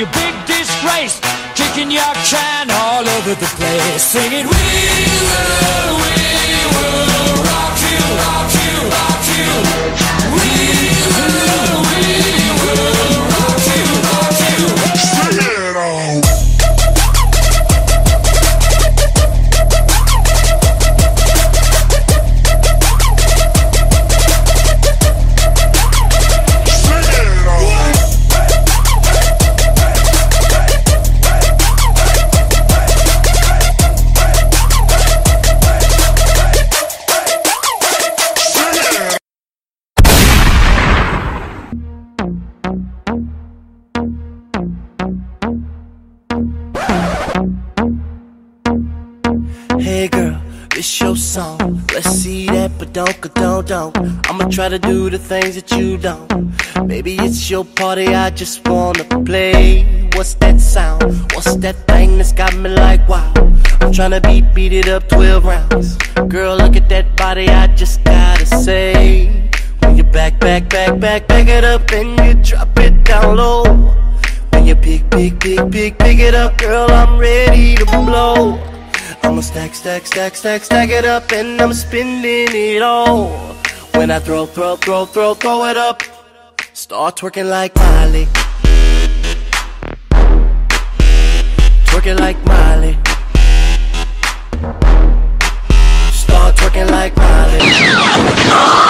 you big disgrace, kicking your can all over the place, singing, We will, song. Let's see that, but don't, don't, don't. I'ma try to do the things that you don't. Maybe it's your party, I just wanna play. What's that sound? What's that thing that's got me like wow? I'm tryna beat, beat it up 12 rounds. Girl, look at that body, I just gotta say. When you back, back, back, back, back it up and you drop it down low. When you pick, pick, pick, pick, pick it up, girl, I'm ready to blow. I'ma stack, stack, stack, stack, stack it up, and I'm spending it all. When I throw, throw, throw, throw, throw it up, start twerking like Miley. Twerking like Miley. Start twerking like Miley.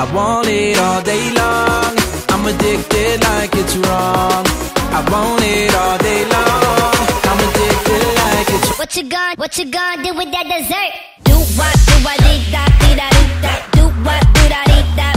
I want it all day long. I'm addicted like it's wrong. I want it all day long. I'm addicted like it's wrong. What you gonna, what you gonna do with that dessert? Do what, do da. Do what, do da,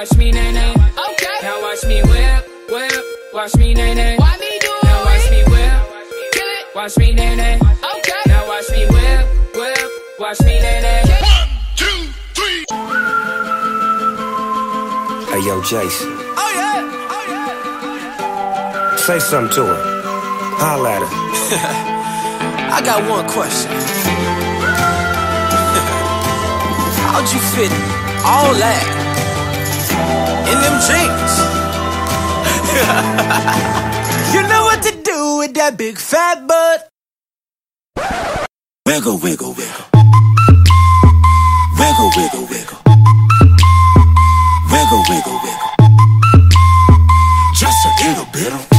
watch me nae nae. Okay. Now watch me whip, whip. Watch me nae nae. Why me do it? Now watch me whip. Kill it. Watch me nae nae. Okay. Now watch me whip, whip. Watch me nae nae. Hey, yo, Jason, Oh yeah. Oh yeah. say something to her. Holla at her. I got one question. How'd you fit all that in them jeans. you know what to do with that big fat butt. Wiggle, wiggle, wiggle. Wiggle, wiggle, wiggle. Wiggle, wiggle, wiggle. Just a little bit of.